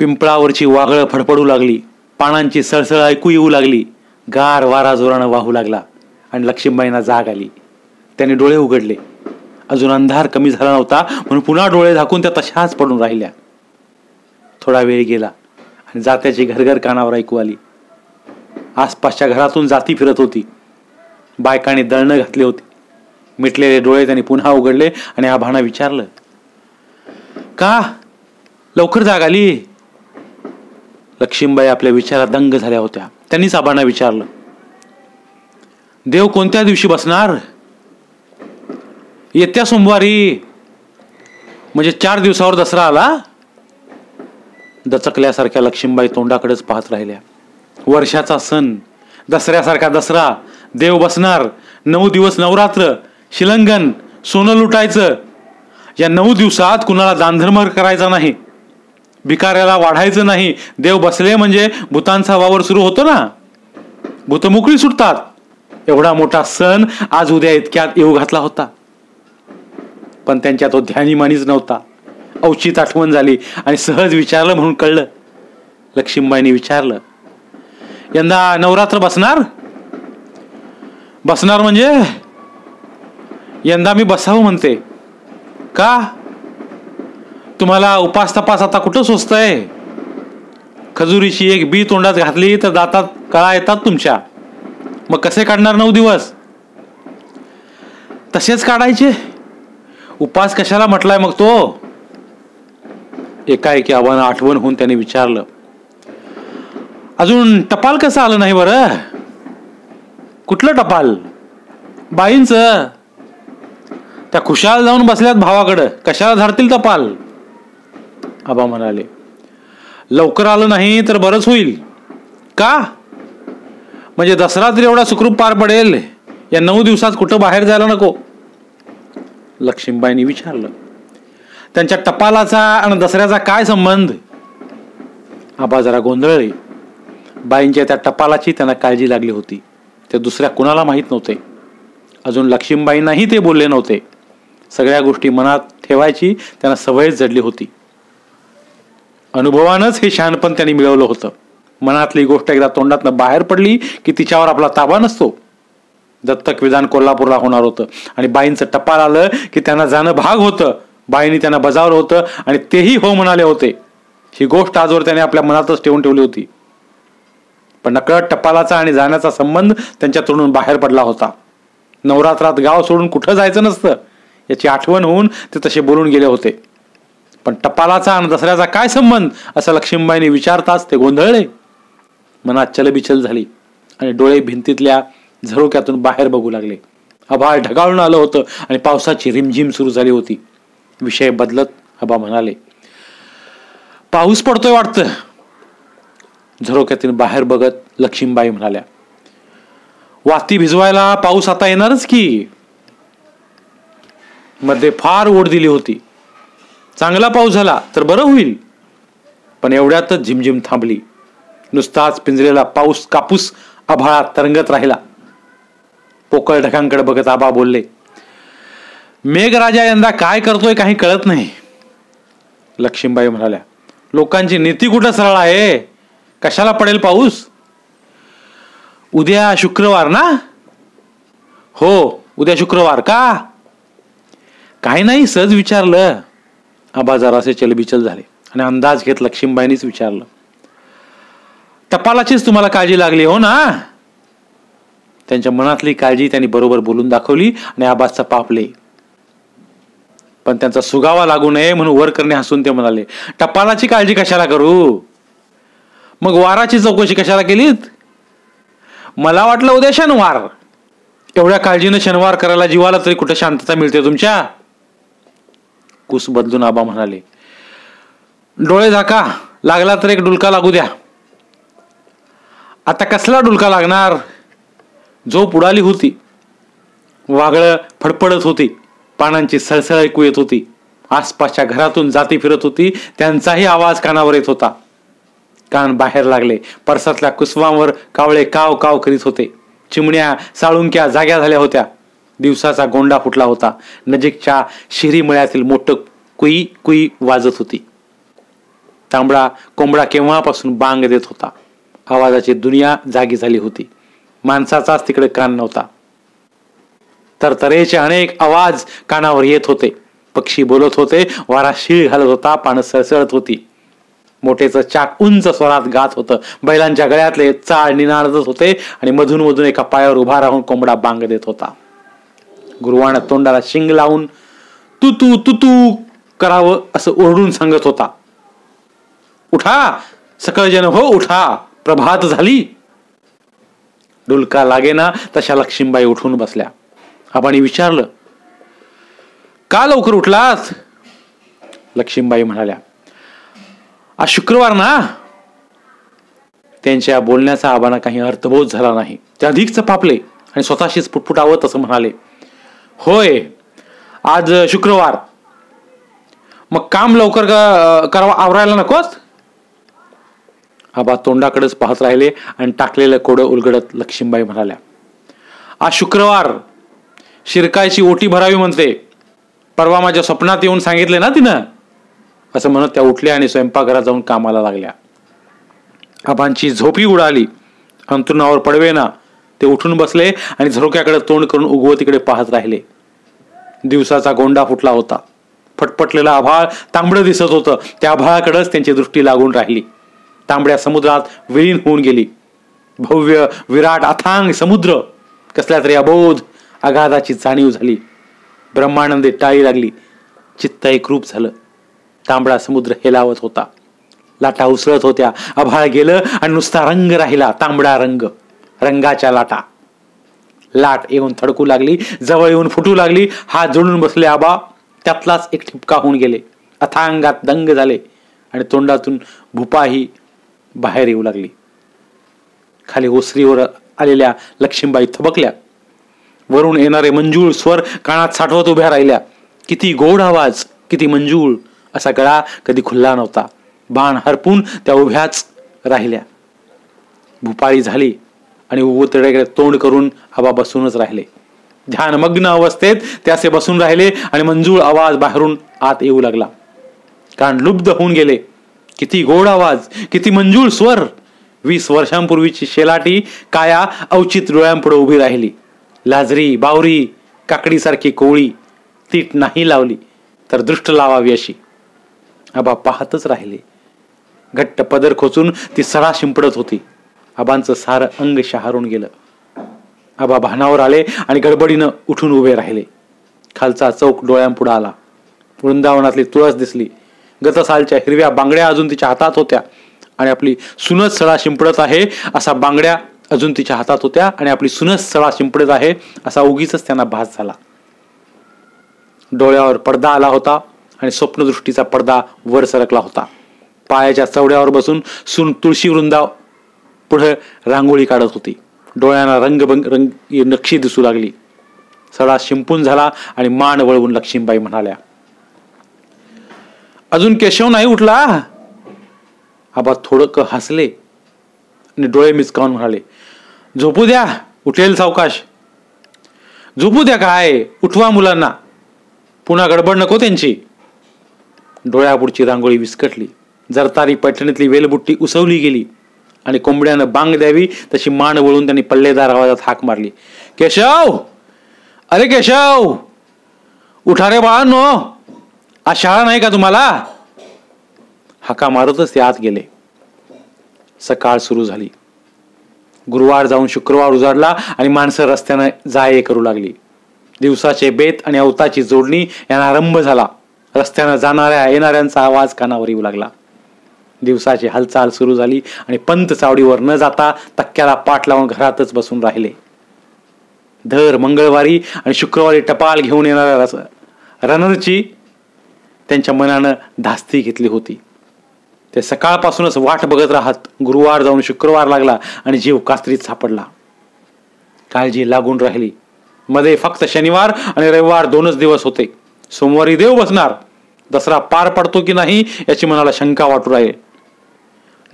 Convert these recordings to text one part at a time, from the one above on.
पिंपळावरची वागळं फडफडू लागली. पानांची सळसळ ऐकू येऊ लागली. गार वारा जोरानं वाहू लागला आणि लक्ष्मीबाईंना जाग आली. त्याने डोळे उघडले. अजून अंधार कमी झाला नव्हता म्हणून पुन्हा डोळे झाकून त्या तशाच पडून राहिल्या. थोडा वेळ गेला आणि जात्याची घरघर कानावर ऐकू आली. आसपासच्या घरातून जाती फिरत होती. बायकाने दळणं घातली होती. मिटलेले डोळे त्यांनी पुन्हा उघडले आणि आभाना विचारलं का? लवकर जाग आली? लक्ष्मीबाई आपल्या विचारात दंग झाल्या होत्या. त्यांनी साबांना विचारलं देव कोणत्या दिवशी बसणार? येत्या सोमवारी म्हणजे चार दिवसावर दसरा आला. दचकल्यासारख्या लक्ष्मीबाई तोंडाकडेच पाहत राहिल्या. वर्षाचा सण दसऱ्यासारखा दसरा देव बसणार नऊ दिवस नवरात्र शिलंगन सोनं लुटायचं या नऊ दिवसात कुणाला दानधर्म करायचा नाही. भिकाऱ्याला वाढायचं नाही. देव बसले म्हणजे भूतांचा वावर सुरू होतो ना. भूत मोकळी सुटतात. एवढा मोठा सण आज उद्या इतक्यात येऊ घातला होता. पण त्यांच्या तो ध्यानीमानीच नव्हता. औचित आठवण झाली आणि सहज विचारलं म्हणून कळलं. लक्ष्मीबाईंनी विचारलं यंदा नवरात्र बसणार? बसणार म्हणजे? यंदा मी बसावं म्हणते. का? तुम्हाला उपास तपास आता कुठं स्वस्त आहे खजुरीची एक बी तोंडात घातली तर दातात कळा येतात तुमच्या. मग कसे काढणार नऊ दिवस? तसेच काढायचे. उपास कशाला म्हटलाय मग तो? एकाएकी आव्हानं आठवण होऊन त्याने विचारलं. अजून टपाल कसं आलं नाही बरं? कुठलं टपाल? बाईंच? त्या खुशाल जाऊन बसल्यात भावाकडं. कशाला धरतील टपाल? आबा म्हणाले लवकर आलं नाही तर बरंच होईल. का? म्हणजे दसरा तरी एवढा सुखरूप पार पडेल या नऊ दिवसात कुठं बाहेर जायला नको. लक्ष्मीबाईंनी विचारलं त्यांच्या टपालाचा आणि दसऱ्याचा काय संबंध? आबा जरा गोंधळले. बाईंच्या त्या टपालाची त्यांना काळजी लागली होती. ते दुसऱ्या कुणाला माहीत नव्हते. अजून लक्ष्मीबाईंनाही ते बोलले नव्हते. सगळ्या गोष्टी मनात ठेवायची त्यांना सवयच जडली होती. अनुभवानंच हे शहाणपण त्यांनी मिळवलं होतं. मनातली गोष्ट एकदा तोंडातनं बाहेर पडली की तिच्यावर आपला ताबा नसतो. दत्तक विधान कोल्हापूरला होणार होतं. आणि बाईंचं टपाल आलं की त्यांना जाणं भाग होतं. बाईंनी त्यांना बजावलं होतं आणि तेही हो म्हणाले होते. ही गोष्ट आजवर त्याने आपल्या मनातच ठेवून ठेवली होती. पण नकळत टपालाचा आणि जाण्याचा संबंध त्यांच्या तोंडून बाहेर पडला होता. नवरात्रात गाव सोडून कुठं जायचं नसतं याची आठवण होऊन ते तसे बोलून गेले होते. पण टपालाचा आणि दसऱ्याचा काय संबंध? असं लक्ष्मीबाईंनी विचारताच ते गोंधळले. मनात चलबिचल झाली आणि डोळे भिंतीतल्या झरोक्यातून बाहेर बघू लागले. आभाळ ढगाळून आलं होतं आणि पावसाची रिमझिम सुरू झाली होती. विषय बदलत आबा म्हणाले पाऊस पडतोय वाटतं. झरोक्यातून बाहेर बघत लक्ष्मीबाई म्हणाल्या वाती भिजवायला पाऊस आता येणारच की. मध्ये फार ओढ दिली होती. चांगला पाऊस झाला तर बरं होईल. पण एवढ्यातच झिमझिम थांबली. नुसताच पिंजलेला पाऊस कापूस आभाळात तरंगत राहिला. पोकळ ढगांकडे बघत आबा बोलले मेघराजा यंदा काय करतोय काही कळत नाही. लक्ष्मीबाई म्हणाल्या लोकांची नीती कुठं सरळ आहे? कशाला पडेल पाऊस? उद्या शुक्रवार ना? हो उद्या शुक्रवार का? काही नाही सहज विचारलं. आबा जरासे चलबिचल झाले. आणि अंदाज घेत लक्ष्मीबाईंनीच विचारलं टपालाचीच तुम्हाला काळजी लागली हो ना? त्यांच्या मनातली काळजी त्यांनी बरोबर बोलून दाखवली आणि आबाजचा पापले पण त्यांचा सुगावा लागू नये म्हणून वर करणे हसून ते म्हणाले टपालाची काळजी कशाला करू? मग वाराची चौकशी कशाला केलीत? मला वाटलं उद्या शनिवार. एवढ्या काळजीनं शनिवार करायला जीवाला तरी कुठं शांतता मिळते तुमच्या? कुस बदलून आबा म्हणाले डोळे झाका लागला तर एक डुलका लागू द्या. आता कसला डुलका लागणार? झोप उडाली होती वागळं फडफडत होती पानांची सळसळ ऐकू येत होती आसपासच्या घरातून जाती फिरत होती त्यांचाही आवाज कानावर येत होता. कान बाहेर लागले परसातल्या कुसवांवर कावळे काव काव करीत होते चिमण्या साळुंक्या जाग्या झाल्या होत्या. दिवसाचा गोंडा फुटला होता. नजीकच्या शिरी मळ्यातील मोठं कुई कुई वाजत होती. तांबडा कोंबडा केव्हापासून बांग देत होता? आवाजाची दुनिया जागी झाली होती. माणसाचाच तिकडे कान नव्हता. तर तरेचे अनेक आवाज कानावर येत होते. पक्षी बोलत होते वारा शीळ घालत होता पानं सळसळत होती. मोठेचं चाक उंच स्वरात गात होतं. बैलांच्या गळ्यातले चाळ निनाळत होते आणि मधून मधून एका पायावर उभा राहून कोंबडा बांग देत होता. गुरुवाना तोंडाला शिंग लावून तू तू तू तू करावं असं ओरडून सांगत होता. उठा सकळजन हो उठा प्रभात झाली. डुलका लागेना तशा लक्ष्मीबाई उठून बसल्या. आबानी विचारलं का लवकर उठलास? लक्ष्मीबाई म्हणाल्या आज शुक्रवार ना. त्यांच्या बोलण्याचा आबांना काही अर्थबोध झाला नाही. ते अधिक चपापले आणि स्वतःशीच पुटपुटावत असं म्हणाले होय. आज शुक्रवार. मग काम लवकर करावा आवरायला नकोस? आबा तोंडाकडेच पाहत राहिले आणि टाकलेलं कोडं उलगडत लक्ष्मीबाई म्हणाल्या आज शुक्रवार. शिरकायची ओटी भरावी म्हणते. परवा माझ्या स्वप्नात येऊन सांगितले ना तिनं? असं म्हणत त्या उठल्या आणि स्वयंपाकघरात जाऊन कामाला लागल्या. आबांची झोपी उडाली. अंतरुणावर पडवे ना. ते उठून बसले आणि झरोक्याकडे तोंड करून उगवतीकडे पाहत राहिले. दिवसाचा गोंडा फुटला होता. फटफटलेला आभाळ तांबडं दिसत होतं. त्या आभाळाकडेच त्यांची दृष्टी लागून राहिली. तांबड्या समुद्रात विलीन होऊन गेली. भव्य विराट अथांग समुद्र! कसल्या तरी अबोध अगाधाची जाणीव झाली. ब्रह्मानंदी टाळी लागली. चित्त एकरूप झालं. तांबडा समुद्र हेलावत होता. लाटा उसळत होत्या. आभाळ गेलं आणि नुसता रंग राहिला. तांबडा रंग! रंगाच्या लाटा. लाट येऊन थडकू लागली जवळ येऊन फुटू लागली हात जोडून बसले आबा त्यातलाच एक ठिपका होऊन गेले. अथांगात दंग झाले आणि तोंडातून भुपाही बाहेर येऊ लागली. खाली ओसरीवर आलेल्या लक्ष्मीबाई थबकल्या. वरून येणारे मंजूळ स्वर कानात साठवत उभ्या राहिल्या. किती गोड आवाज किती मंजूळ असा गळा कधी खुल्ला नव्हता. बाण हरपून त्या उभ्याच राहिल्या. भुपाळी झाली. आणि उतड्याकडे तोंड करून आबा बसूनच राहिले. ध्यानमग्न अवस्थेत ते असे बसून राहिले आणि मंजूळ आवाज बाहेरून आत येऊ लागला. कारण लुब्ध होऊन गेले. किती गोड आवाज किती मंजूळ स्वर. वीस वर्षांपूर्वीची शेलाटी काया अवचित डोळ्यांपुढे उभी राहिली. लाजरी बावरी काकडीसारखी कोळी तीट नाही लावली तर दृष्ट लावावी अशी. आबा पाहतच राहिले. घट्ट पदर खोचून ती सळा शिंपडत होती. आबांचं सारं अंग शहारून गेलं. आबा भानावर आले आणि गडबडीनं उठून उभे राहिले. खालचा चौक डोळ्यांपुढं आला. वृंदावनातली तुळस दिसली. गतसालच्या हिरव्या बांगड्या अजून तिच्या हातात होत्या आणि आपली सुनस सळा शिंपडत आहे असा बांगड्या अजून तिच्या हातात होत्या आणि आपली सुनस सळा शिंपडत आहे असा उगीच त्यांना भास झाला. डोळ्यावर पडदा आला होता आणि स्वप्नदृष्टीचा पडदा वर सरकला होता. पायाच्या चवड्यावर बसून सुन तुळशी वृंदाव पुढे रांगोळी काढत होती. डोळ्यांना रंग रंग नक्षी दिसू लागली. सडा शिंपून झाला आणि मान वळवून लक्ष्मीबाई म्हणाल्या अजून केशव नाही उठला? आबा थोडं हसले आणि डोळे मिचकावून म्हणाले झोपू द्या उठेल सावकाश. झोपू द्या काय? उठवा मुलांना. पुन्हा गडबड नको त्यांची. डोळ्यापुढची रांगोळी विस्कटली. जरतारी पैठणीतली वेलबुट्टी उसवली गेली. आणि कोंबड्यानं बांग द्यावी तशी मान वळून त्यांनी पल्लेदार आवाजात हाक मारली. केशव! अरे केशव! उठा रे बाळांनो! आज शाळा नाही का तुम्हाला? हाका मारतच ते आत गेले. सकाळ सुरू झाली. गुरुवार जाऊन शुक्रवार उजाडला आणि माणसं रस्त्यानं जाये करू लागली. दिवसाचे बेत आणि अवताची जोडणी यांना आरंभ झाला. रस्त्यानं जाणाऱ्या येणाऱ्यांचा आवाज कानावर येऊ लागला. दिवसाची हालचाल सुरू झाली आणि पंत चावडीवर न जाता तक्क्याला पाठ लावून घरातच बसून राहिले. दर मंगळवारी आणि शुक्रवारी टपाल घेऊन येणाऱ्या रनरची त्यांच्या मनानं धास्ती घेतली होती. ते सकाळपासूनच वाट बघत राहत गुरुवार जाऊन शुक्रवार लागला आणि जीव कास्त्रीत सापडला. काळजी लागून राहिली. मध्ये फक्त शनिवार आणि रविवार दोनच दिवस होते. सोमवारी देव बसणार. दसरा पार पडतो की नाही याची मनाला शंका वाटू राहील.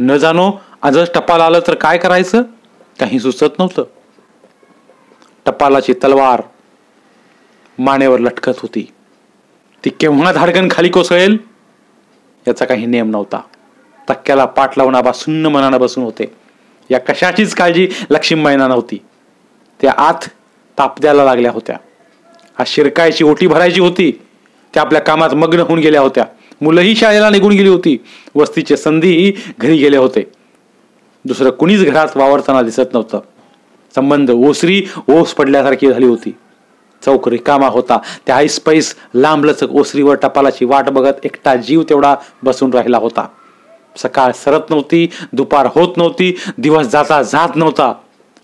न जाणो आजच टपाल आलं तर काय करायचं? काही सुचत नव्हतं. टपालाची तलवार मानेवर लटकत होती. ती केव्हा धाडकन खाली कोसळेल? याचा काही नियम नव्हता. तक्क्याला पाठ लावून आबा सुन्न मनानं बसून होते. या कशाचीच काळजी लक्ष्मीबाईंना नव्हती. त्या आत तापद्याला लागल्या होत्या. हा शिरकायची ओटी भरायची होती. त्या आपल्या कामात मग्न होऊन गेल्या होत्या. मुलंही शाळेला निघून गेली होती. वस्तीचे संधीही घरी गेले होते. दुसरं कुणीच घरात वावरताना दिसत नव्हतं. संबंध ओसरी ओस पडल्यासारखी झाली होती. चौक रिकामा होता. त्या ऐसपैस लांबलचक ओसरीवर टपालाची वाट बघत एकटा जीव तेवढा बसून राहिला होता. सकाळ सरत नव्हती दुपार होत नव्हती दिवस जाता जात नव्हता.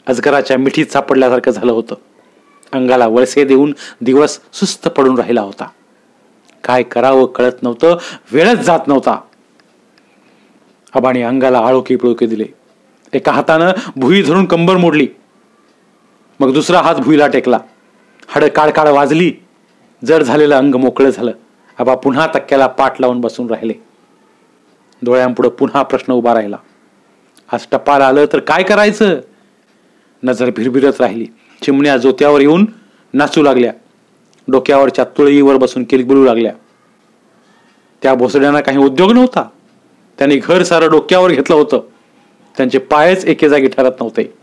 अजगराच्या मिठीत सापडल्यासारखं झालं होतं. अंगाला वळसे देऊन दिवस सुस्त पडून राहिला होता. काय करावं कळत नव्हतं. वेळच जात नव्हता. आबाने अंगाला आळोकी पिळोके दिले. एका हातानं भुई धरून कंबर मोडली. मग दुसरा हात भुईला टेकला. हाड काळकाळ वाजली. जड झालेलं अंग मोकळं झालं. आबा पुन्हा तक्क्याला पाठ लावून बसून राहिले. डोळ्यांपुढं पुन्हा प्रश्न उभा राहिला. आज टपाल आलं तर काय करायचं? नजर भिरभिरत राहिली. चिमण्या जोत्यावर येऊन नाचू लागल्या. डोक्यावरच्या तुळईवर बसून किलबिलू लागल्या. त्या भोसड्यांना काही उद्योग नव्हता. त्यांनी घर सारं डोक्यावर घेतलं होतं. त्यांचे पायच एके जागी ठरत नव्हते.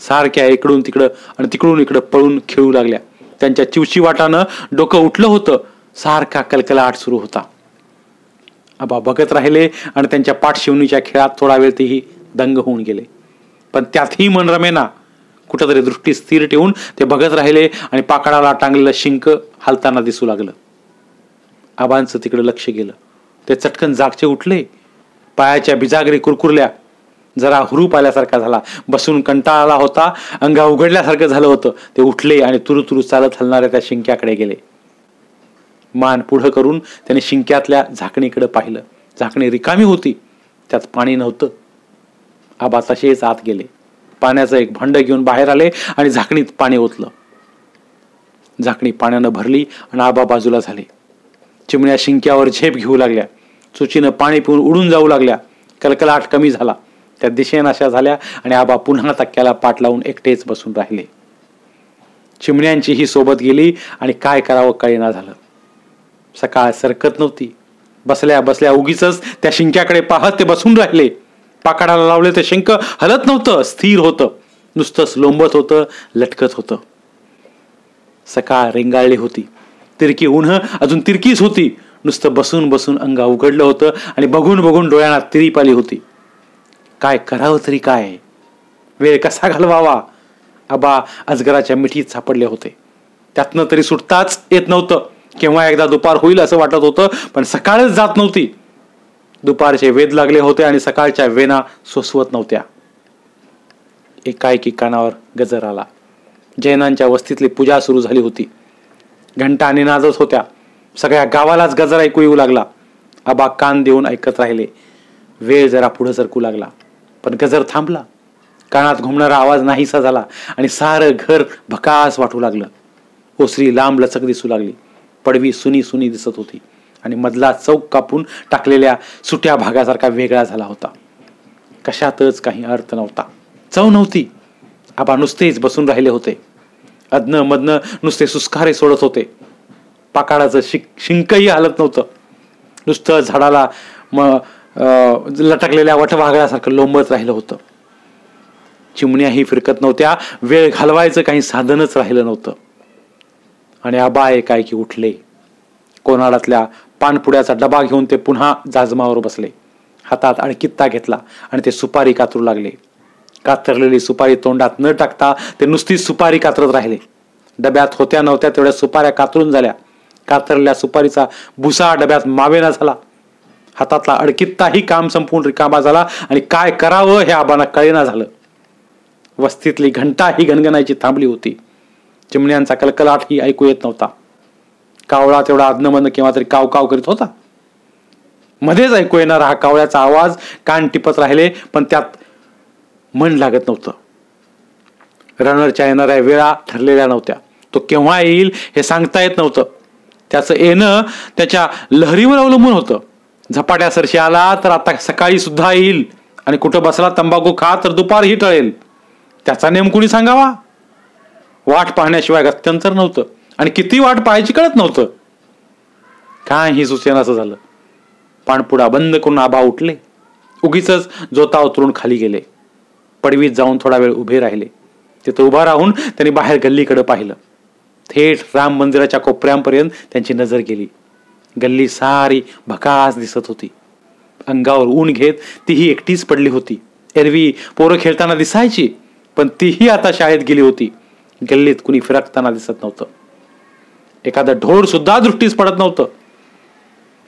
सारख्या इकडून तिकडं आणि तिकडून इकडं पळून खेळू लागल्या. त्यांच्या चिवची वाटानं डोकं उठलं होतं. सारखा कलकलाट सुरू होता. आबा बघत राहिले आणि त्यांच्या पाठशिवणीच्या खेळात थोडा वेळ तेही दंग होऊन गेले. पण त्यातही मन रमेना कुठंतरी दृष्टी स्थिर ठेवून ते बघत राहिले आणि पाकडाला टांगलेलं शिंक हालताना दिसू लागलं. आबांचं तिकडे लक्ष गेलं. ते चटकन जागचे उठले. पायाच्या बिजागरी कुरकुरल्या जरा हुरूप आल्यासारखा झाला. बसून कंटाळा होता. अंगा उघडल्यासारखं झालं होतं. ते उठले आणि तुरु तुरु चालत हलणाऱ्या त्या शिंक्याकडे गेले. मान पुढं करून त्याने शिंक्यातल्या झाकणीकडे पाहिलं. झाकणी रिकामी होती. त्यात पाणी नव्हतं. आबा तसेच आत गेले. पाण्याचं एक भांड घेऊन बाहेर आले आणि झाकणीत पाणी ओतलं. झाकणी पाण्यानं भरली आणि आबा बाजूला झाले. चिमण्या शिंक्यावर झेप घेऊ लागल्या. चुचीनं पाणी पिऊन उडून जाऊ लागल्या. कलकलाट कमी झाला. त्या दिशेनाशा झाल्या आणि आबा पुन्हा तक्क्याला पाठ लावून एकटेच बसून राहिले. चिमण्यांची ही सोबत गेली आणि काय करावं कळेना झालं. सकाळ सरकत नव्हती. बसल्या बसल्या उगीच त्या शिंक्याकडे पाहत ते बसून राहिले. पाकाडाला लावले ते शंख हलत नव्हतं स्थिर होतं. नुसतंच लोंबत होतं लटकत होतं. सकाळ रेंगाळली होती. तिरकी उन्ह अजून तिरकीच होती. नुसतं बसून बसून अंगा उघडलं होतं आणि बघून बघून डोळ्यांना तिरीप आली होती. काय करावं तरी काय? वेळ कसा घालवावा? आबा अजगराच्या मिठीत सापडले होते. त्यातनं तरी सुटताच येत नव्हतं. केव्हा एकदा दुपार होईल असं वाटत होतं पण सकाळच जात नव्हती. दुपारचे वेद लागले होते आणि सकाळच्या वेना सोसवत नव्हत्या. एकाएकी कानावर गजर आला. जैनांच्या वस्तीतली पूजा सुरू झाली होती. घंटा निनादच होत्या. सगळ्या गावालाच गजर ऐकू येऊ लागला. आबा कान देऊन ऐकत राहिले. वेळ जरा पुढे सरकू लागला. पण गजर थांबला. कानात घुमणारा आवाज नाहीसा झाला आणि सारं घर भकास वाटू लागलं. ओसरी लांब लचक दिसू लागली. पडवी सुनी सुनी दिसत होती. आणि मधला चौक कापून टाकलेल्या सुट्या भागासारखा वेगळा झाला होता. कशातच काही अर्थ नव्हता. चव नव्हती. आबा नुसतेच बसून राहिले होते. अदन मधनं नुसते सुस्कारे सोडत होते. पाकाडाचं शिक शिंकही हलत नव्हतं. नुसतं झाडाला म लटकलेल्या वटवागळ्यासारखं लोंबत राहिलं होतं. चिमण्याही फिरकत नव्हत्या. वेळ घालवायचं काही साधनच राहिलं नव्हतं. आणि आबा एकाएकी उठले. कोणाडातल्या पानपुड्याचा डबा घेऊन ते पुन्हा जाजमावर बसले. हातात अडकित्ता घेतला आणि ते सुपारी कातरू लागले. कातरलेली सुपारी तोंडात न टाकता ते नुसतीच सुपारी कातरत राहिले. डब्यात होत्या नव्हत्या तेवढ्या सुपाऱ्या कातरून झाल्या. कातरलेल्या सुपारीचा भुसा डब्यात मावेना झाला. हातातला अडकित्ताही काम संपून रिकामा झाला आणि काय करावं हे आबांना कळेना झालं. वस्तीतली घंटा ही गणगणायची थांबली होती. चिमण्यांचा कलकलाटही ऐकू येत नव्हता. कावळा तेवढा अदनमधन केव्हा तरी काव काव करीत होता. मध्येच ऐकू येणारा हा कावळ्याचा आवाज कान टिपत राहिले पण त्यात मन लागत नव्हतं. रनरच्या येणाऱ्या वेळा ठरलेल्या नव्हत्या. तो केव्हा येईल हे सांगता येत नव्हतं. त्याचं येणं त्याच्या लहरीवर अवलंबून होतं. झपाट्या सरशी आला तर आता सकाळी सुद्धा येईल. आणि कुठं बसला तंबाखू खा तर दुपारही टळेल. त्याचा नेम कुणी सांगावा? वाट पाहण्याशिवाय गत्यंतर नव्हतं. आणि किती वाट पाहायची कळत नव्हतं. काय ही सुचेन असं झालं? पाणपुडा बंद करून आबा उठले. उगीच जोता उतरून खाली गेले. पडवीत जाऊन थोडा वेळ उभे राहिले. तिथं उभा राहून त्यांनी बाहेर गल्लीकडे पाहिलं. थेट राम मंदिराच्या कोपऱ्यांपर्यंत त्यांची नजर गेली. गल्ली सारी भकास दिसत होती. अंगावर ऊन घेत तीही एकटीच पडली होती. एरवी पोरं खेळताना दिसायची पण तीही आता शाळेत गेली होती. गल्लीत कुणी फिरकताना दिसत नव्हतं. एखादं ढोर सुद्धा दृष्टीस पडत नव्हतं.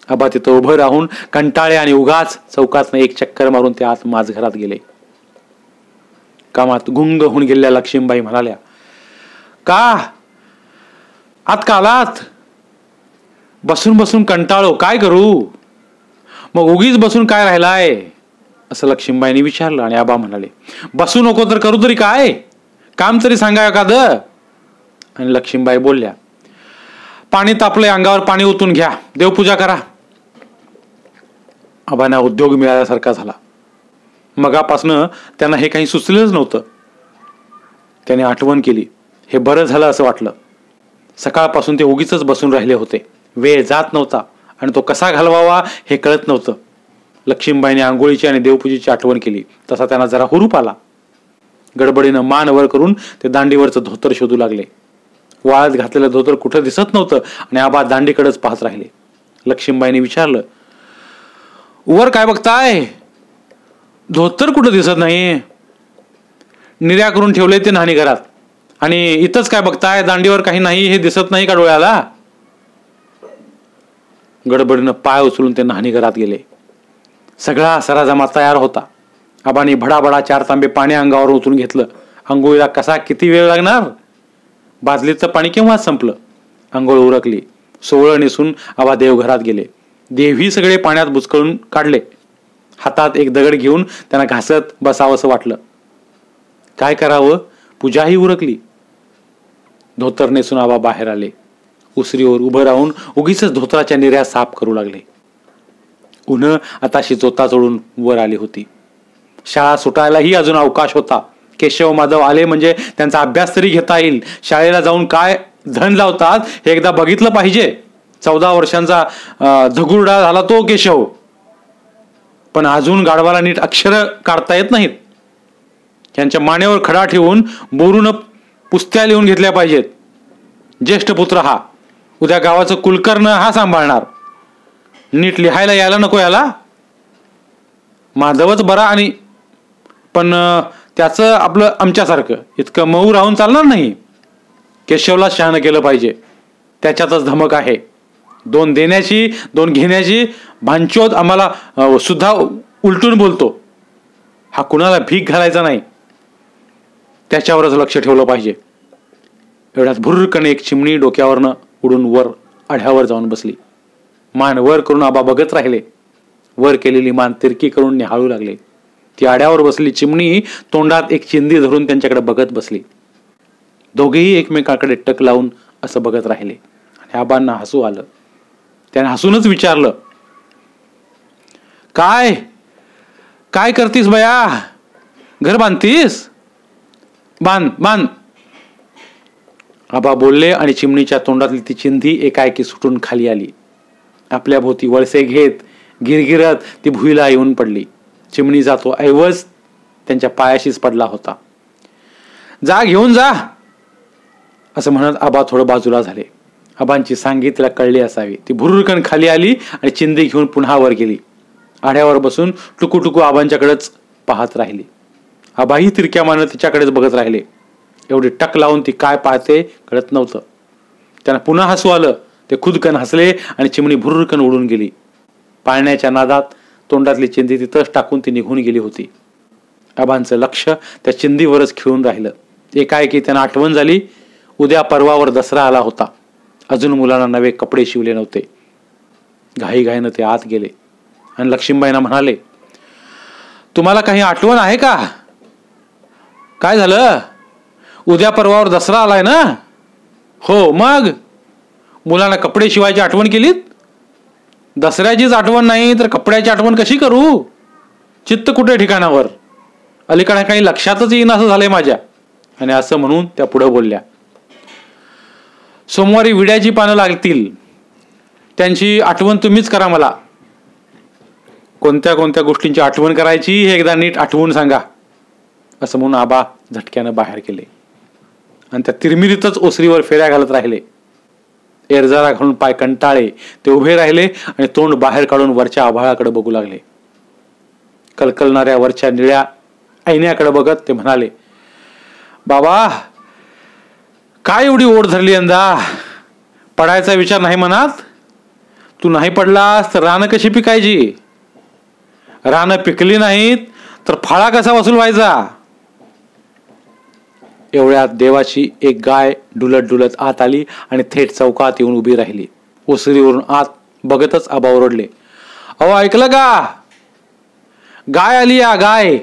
आबा तिथं उभं राहून कंटाळे आणि उगाच चौकातनं एक चक्कर मारून ते आत माझघरात गेले. कामात गुंग होऊन गेलेल्या लक्ष्मीबाई म्हणाल्या का? आत कालात बसून बसून कंटाळो काय करू? मग उगीच बसून काय राहिलाय? असं लक्ष्मीबाईंनी विचारलं आणि आबा म्हणाले बसू नको तर करू तरी काय? काम तरी सांगा एखादं आणि लक्ष्मीबाई बोलल्या पाणी तापले अंगावर पाणी ओतून घ्या. देवपूजा करा. आबांना उद्योग मिळाल्यासारखा झाला. मगापासनं त्यांना हे काही सुचलेलंच नव्हतं. त्याने आठवण केली. हे बरं झालं असं वाटलं. सकाळपासून ते उगीच बसून राहिले होते. वेळ जात नव्हता आणि तो कसा घालवावा हे कळत नव्हतं. लक्ष्मीबाईने आंघोळीची आणि देवपूजेची आठवण केली. तसा त्यांना जरा हुरूप आला. गडबडीनं मान वर करून ते दांडीवरचं धोतर शोधू लागले. वाळत घातलेलं धोतर कुठं दिसत नव्हतं आणि आबा दांडीकडेच पाहत राहिले. लक्ष्मीबाईने विचारलं वर काय बघताय? धोतर कुठं दिसत नाही? निर्या करून ठेवले ते नाणी घरात. आणि इथंच काय बघताय? दांडीवर काही नाही हे दिसत नाही का डोळ्याला? गडबडीनं पाय उचलून ते नाणी घरात गेले. सगळा सराजमा तयार होता. आबानी भडाभडा चार तांबे पाणी अंगावर उचलून घेतलं. अंघोळीला कसा किती वेळ लागणार? बादलीचं पाणी केव्हा संपलं? आंघोळ उरकली. सोवळं नेसून आबा देवघरात गेले. देवही सगळे पाण्यात बुचकळून काढले. हातात एक दगड घेऊन त्यांना घासत बसावंसं वाटलं. काय करावं? पूजाही उरकली. धोतर नेसून आबा बाहेर आले. उसरीवर उभं राहून उगीच धोतराच्या निर्या साफ करू लागले. उन्ह आता शिजोता चढून वर आली होती. शाळा सुटायलाही अजून अवकाश होता. केशव माधव आले म्हणजे त्यांचा अभ्यास तरी घेता येईल. शाळेला जाऊन काय धन लावतात हे एकदा बघितलं पाहिजे. चौदा वर्षांचा धगुरडा झाला तो केशव. पण अजून गाढवाला नीट अक्षर काढता येत नाहीत. त्यांच्या मानेवर खडा ठेवून बोरून पुस्त्या लिहून घेतल्या पाहिजेत. ज्येष्ठ पुत्र हा. उद्या गावाचं कुलकर्ण हा सांभाळणार. नीट लिहायला यायला नको याला. माधवच बरा आणि पण त्याचं आपलं आमच्यासारखं. इतकं मऊ राहून चालणार नाही. केशवला शहाणं केलं पाहिजे. त्याच्यातच धमक आहे. दोन देण्याची दोन घेण्याची भांचोद आम्हाला सुद्धा उलटून बोलतो. हा कुणाला भीक घालायचा नाही. त्याच्यावरच लक्ष ठेवलं पाहिजे. एवढ्यात भुरकणे एक चिमणी डोक्यावरनं उडून वर आढ्यावर जाऊन बसली. मान वर करून आबा बघत राहिले. वर केलेली मान तिरकी करून निहाळू लागले. ती आड्यावर बसली चिमणी तोंडात एक चिंदी धरून त्यांच्याकडे बघत बसली. दोघेही एकमेकाकडे टक लावून असं बघत राहिले. आणि आबांना हसू आलं. त्याने हसूनच विचारलं काय? काय करतीस बया? घर बांधतीस? बांध बांध. आबा बोलले आणि चिमणीच्या तोंडातली ती चिंधी एकाएकी सुटून खाली आली. आपल्या भोवती वळसे घेत गिरगिरत ती भुईला येऊन पडली. चिमणी जातो. ऐवज त्यांच्या पायाशीच पडला होता. जा घेऊन जा. असं म्हणत आबा थोडं बाजूला झाले. आबांची सांगी तिला कळली असावी. ती भुरुरकण खाली आली आणि चिंदी घेऊन पुन्हा वर गेली. आढ्यावर बसून टुकू टुकू आबांच्याकडेच पाहत राहिली. आबाही तिरक्या मानं तिच्याकडेच बघत राहिले. एवढी टक लावून ती काय पाहते कळत नव्हतं. त्यांना पुन्हा हसू आलं. ते खुदकन हसले आणि चिमणी भुरुरकन उडून गेली. पाळण्याच्या नादात तोंडातली चिंधी तिथंच टाकून ती निघून गेली होती. आबांचं लक्ष त्या चिंदीवरच खिळून राहिलं. एकाएकी त्यांना आठवण झाली उद्या परवावर दसरा आला होता. अजून मुलांना नवे कपडे शिवले नव्हते. घाईघाईनं ते आत गेले. आणि लक्ष्मीबाईंना म्हणाले तुम्हाला काही आठवण आहे का? काय झालं? उद्या परवावर दसरा आलाय ना? हो मग? मुलांना कपडे शिवायची आठवण केलीत? दसऱ्याचीच आठवण नाही तर कपड्याची आठवण कशी करू? चित्त कुठे ठिकाणावर? अलीकडे काही लक्षातच येईन असं झालंय माझ्या. आणि असं म्हणून त्या पुढे बोलल्या. सोमवारी विड्याची पानं लागतील. त्यांची आठवण तुम्हीच करा मला. कोणत्या कोणत्या गोष्टींची आठवण करायची हे एकदा नीट आठवून सांगा. असं म्हणून आबा झटक्यानं बाहेर केले आणि त्या तिरमिरीतच ओसरीवर फेऱ्या घालत राहिले. एरजारा घालून पाय कंटाळे ते उभे राहिले आणि तोंड बाहेर काढून वरच्या आभाळाकडे बघू लागले. कलकलणाऱ्या वरच्या निळ्या ऐन्याकडे बघत ते म्हणाले बाबा काय एवढी ओढ धरली यंदा? पडायचा विचार नाही मनात? तू नाही पडलास तर रानं कशी पिकायची? रानं पिकली नाहीत तर फाळा कसा वसूल व्हायचा एवढ्यात देवाची एक गाय डुलत डुलत आत आली आणि थेट चौकात येऊन उभी राहिली. ओसरीवरून आत बघतच आबा ओरडले अहो ऐकलं का? गाय आली या गाय.